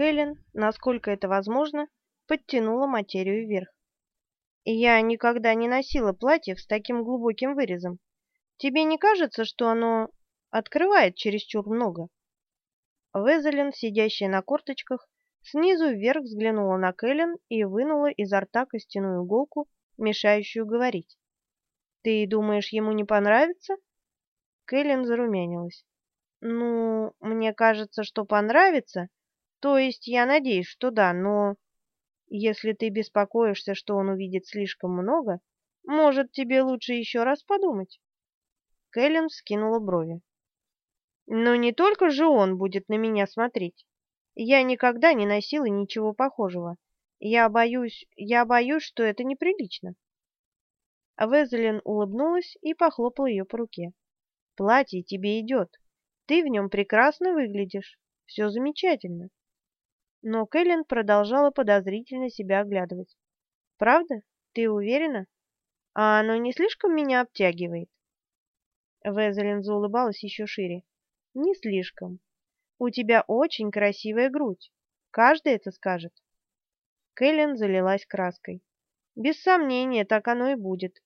Кэлен, насколько это возможно, подтянула материю вверх. «Я никогда не носила платьев с таким глубоким вырезом. Тебе не кажется, что оно открывает чересчур много?» Везелин, сидящая на корточках, снизу вверх взглянула на Кэлен и вынула изо рта костяную иголку, мешающую говорить. «Ты думаешь, ему не понравится?» Кэлен зарумянилась. «Ну, мне кажется, что понравится. То есть я надеюсь, что да, но если ты беспокоишься, что он увидит слишком много, может, тебе лучше еще раз подумать?» Кэлен скинула брови. «Но не только же он будет на меня смотреть. Я никогда не носила ничего похожего. Я боюсь, я боюсь, что это неприлично». Везелин улыбнулась и похлопала ее по руке. «Платье тебе идет. Ты в нем прекрасно выглядишь. Все замечательно». Но Кэлен продолжала подозрительно себя оглядывать. «Правда? Ты уверена? А оно не слишком меня обтягивает?» Везелин заулыбалась еще шире. «Не слишком. У тебя очень красивая грудь. Каждый это скажет». Кэлен залилась краской. «Без сомнения, так оно и будет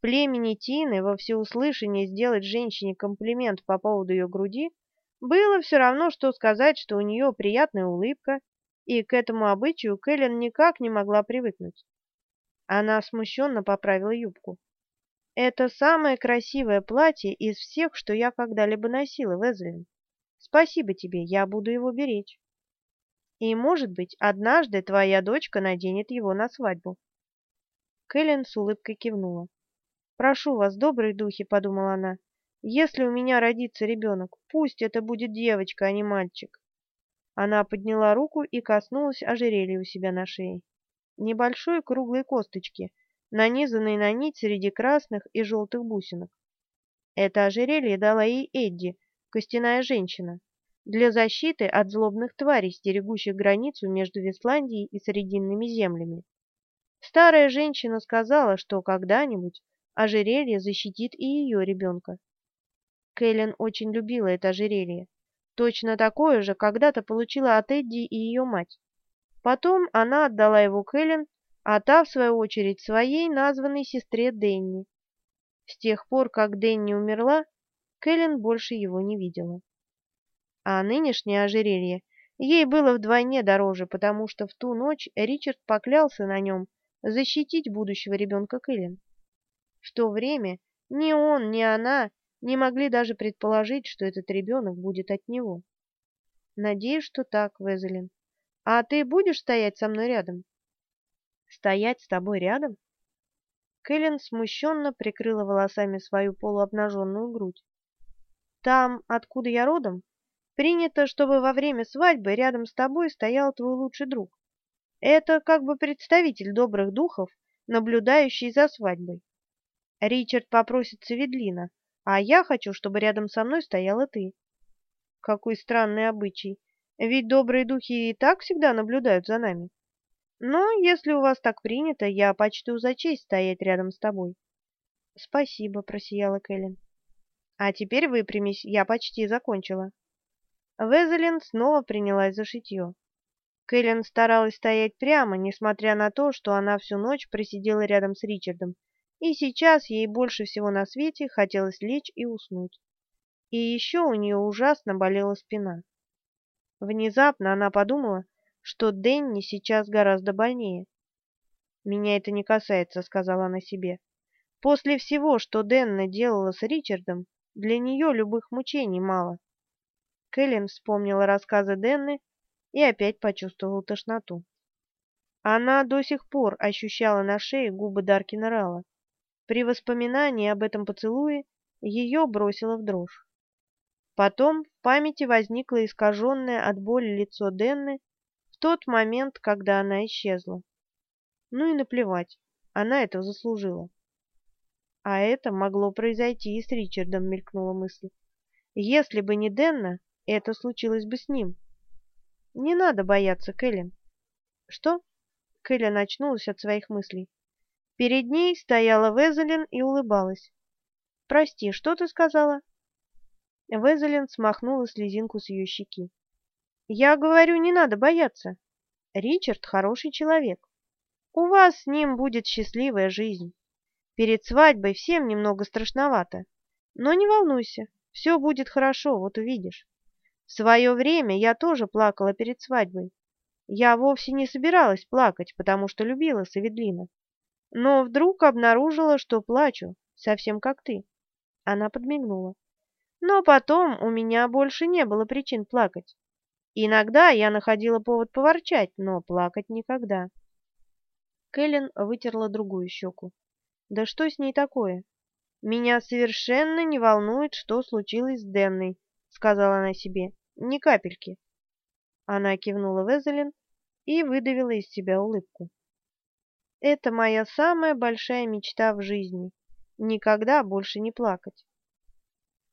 племени Тины во всеуслышание сделать женщине комплимент по поводу ее груди было все равно, что сказать, что у нее приятная улыбка, и к этому обычаю Кэлен никак не могла привыкнуть. Она смущенно поправила юбку. «Это самое красивое платье из всех, что я когда-либо носила, Везлин. Спасибо тебе, я буду его беречь. И, может быть, однажды твоя дочка наденет его на свадьбу». Кэлен с улыбкой кивнула. «Прошу вас, добрые духи», — подумала она, — «если у меня родится ребенок, пусть это будет девочка, а не мальчик». Она подняла руку и коснулась ожерелья у себя на шее. Небольшой круглой косточки, нанизанной на нить среди красных и желтых бусинок. Это ожерелье дала ей Эдди, костяная женщина, для защиты от злобных тварей, стерегущих границу между Висландией и Срединными землями. Старая женщина сказала, что когда-нибудь ожерелье защитит и ее ребенка. Кэлен очень любила это ожерелье. Точно такое же когда-то получила от Эдди и ее мать. Потом она отдала его Кэлен, а та, в свою очередь, своей названной сестре Денни. С тех пор, как Денни умерла, Кэлен больше его не видела. А нынешнее ожерелье ей было вдвойне дороже, потому что в ту ночь Ричард поклялся на нем защитить будущего ребенка Кэлен. В то время ни он, ни она не могли даже предположить, что этот ребенок будет от него. Надеюсь, что так, Везелин. А ты будешь стоять со мной рядом? Стоять с тобой рядом? Кэлен смущенно прикрыла волосами свою полуобнаженную грудь. Там, откуда я родом, принято, чтобы во время свадьбы рядом с тобой стоял твой лучший друг. Это как бы представитель добрых духов, наблюдающий за свадьбой. Ричард попросит Цеведлина, а я хочу, чтобы рядом со мной стояла ты. Какой странный обычай. Ведь добрые духи и так всегда наблюдают за нами. Но если у вас так принято, я почту за честь стоять рядом с тобой. Спасибо, просияла Кэлен. А теперь выпрямись, я почти закончила. Везелин снова принялась за шитье. Кэлен старалась стоять прямо, несмотря на то, что она всю ночь просидела рядом с Ричардом и сейчас ей больше всего на свете хотелось лечь и уснуть. И еще у нее ужасно болела спина. Внезапно она подумала, что Денни сейчас гораздо больнее. «Меня это не касается», — сказала она себе. «После всего, что Денна делала с Ричардом, для нее любых мучений мало». Кэлен вспомнила рассказы Денны и опять почувствовала тошноту. Она до сих пор ощущала на шее губы Даркина Рала. При воспоминании об этом поцелуе ее бросило в дрожь. Потом в памяти возникло искаженное от боли лицо Денны в тот момент, когда она исчезла. Ну и наплевать, она этого заслужила. А это могло произойти и с Ричардом, мелькнула мысль. Если бы не Денна, это случилось бы с ним. Не надо бояться, Кэлен. Что? Кэлен очнулась от своих мыслей. Перед ней стояла Везелин и улыбалась. «Прости, что ты сказала?» Везелин смахнула слезинку с ее щеки. Я говорю, не надо бояться. Ричард хороший человек. У вас с ним будет счастливая жизнь. Перед свадьбой всем немного страшновато. Но не волнуйся, все будет хорошо, вот увидишь. В свое время я тоже плакала перед свадьбой. Я вовсе не собиралась плакать, потому что любила Саведлина. Но вдруг обнаружила, что плачу, совсем как ты. Она подмигнула. Но потом у меня больше не было причин плакать. Иногда я находила повод поворчать, но плакать никогда. Кэлен вытерла другую щеку. Да что с ней такое? Меня совершенно не волнует, что случилось с Денной, сказала она себе. Ни капельки. Она кивнула Везелин и выдавила из себя улыбку. Это моя самая большая мечта в жизни — никогда больше не плакать.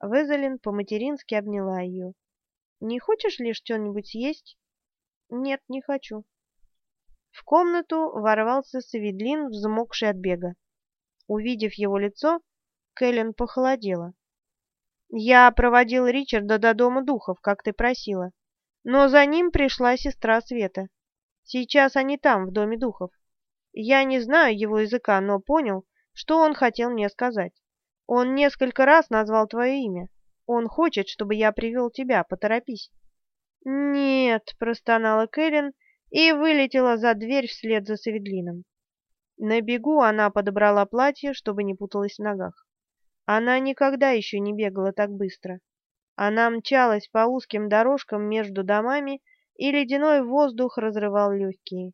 Везелин по-матерински обняла ее. «Не хочешь ли что-нибудь съесть?» «Нет, не хочу». В комнату ворвался Саведлин, взмокший от бега. Увидев его лицо, Кэлен похолодела. «Я проводил Ричарда до дома духов, как ты просила, но за ним пришла сестра Света. Сейчас они там, в доме духов. Я не знаю его языка, но понял, что он хотел мне сказать. Он несколько раз назвал твое имя. Он хочет, чтобы я привел тебя, поторопись. «Нет», — простонала Кэлен и вылетела за дверь вслед за Саведлином. На бегу она подобрала платье, чтобы не путалось в ногах. Она никогда еще не бегала так быстро. Она мчалась по узким дорожкам между домами, и ледяной воздух разрывал легкие.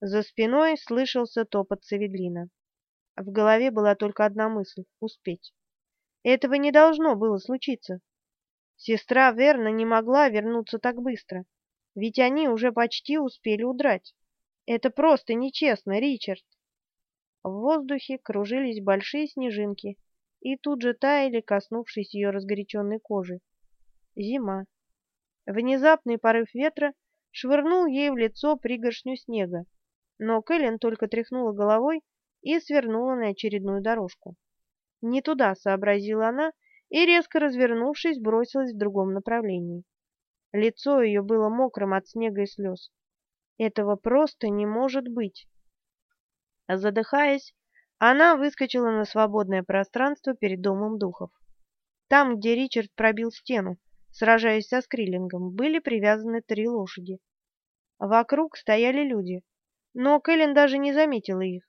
За спиной слышался топот Саведлина. В голове была только одна мысль — успеть. Этого не должно было случиться. Сестра Верна не могла вернуться так быстро, ведь они уже почти успели удрать. Это просто нечестно, Ричард. В воздухе кружились большие снежинки и тут же таяли, коснувшись ее разгоряченной кожи. Зима. Внезапный порыв ветра швырнул ей в лицо пригоршню снега, но Кэлен только тряхнула головой и свернула на очередную дорожку. Не туда, сообразила она, и, резко развернувшись, бросилась в другом направлении. Лицо ее было мокрым от снега и слез. Этого просто не может быть. Задыхаясь, она выскочила на свободное пространство перед домом духов. Там, где Ричард пробил стену, сражаясь со Скриллингом, были привязаны три лошади. Вокруг стояли люди, но Кэлен даже не заметила их.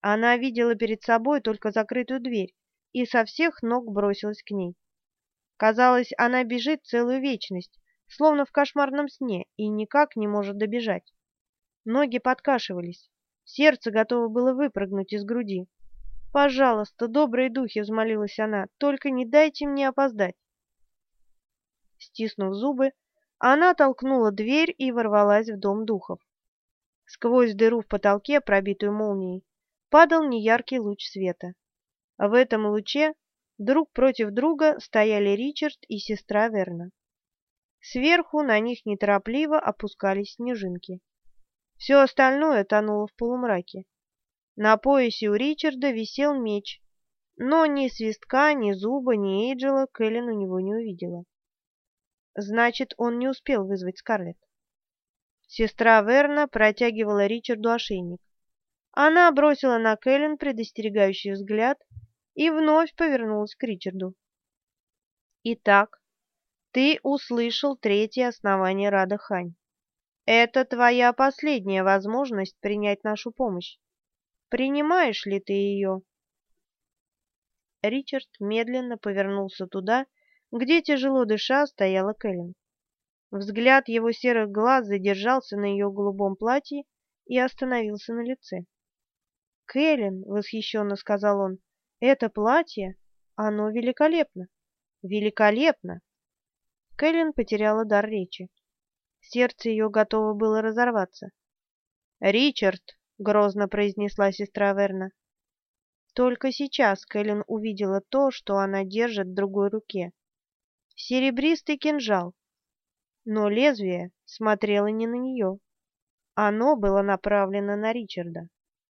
Она видела перед собой только закрытую дверь и со всех ног бросилась к ней. Казалось, она бежит целую вечность, словно в кошмарном сне, и никак не может добежать. Ноги подкашивались, сердце готово было выпрыгнуть из груди. «Пожалуйста, добрые духи!» — взмолилась она. «Только не дайте мне опоздать!» Стиснув зубы, она толкнула дверь и ворвалась в дом духов. Сквозь дыру в потолке, пробитую молнией, падал неяркий луч света. В этом луче друг против друга стояли Ричард и сестра Верна. Сверху на них неторопливо опускались снежинки. Все остальное тонуло в полумраке. На поясе у Ричарда висел меч, но ни свистка, ни зуба, ни Эйджела Кэлен у него не увидела. Значит, он не успел вызвать Скарлетт. Сестра Верна протягивала Ричарду ошейник. Она бросила на Кэлен предостерегающий взгляд и вновь повернулась к Ричарду. «Итак, ты услышал третье основание Рада Хань. Это твоя последняя возможность принять нашу помощь. Принимаешь ли ты ее?» Ричард медленно повернулся туда, где, тяжело дыша, стояла Кэлен. Взгляд его серых глаз задержался на ее голубом платье и остановился на лице. «Кэлен», — восхищенно сказал он, — «это платье, оно великолепно! Великолепно!» Кэлен потеряла дар речи. Сердце ее готово было разорваться. «Ричард!» — грозно произнесла сестра Верна. Только сейчас Кэлен увидела то, что она держит в другой руке. Серебристый кинжал, но лезвие смотрело не на нее. Оно было направлено на Ричарда.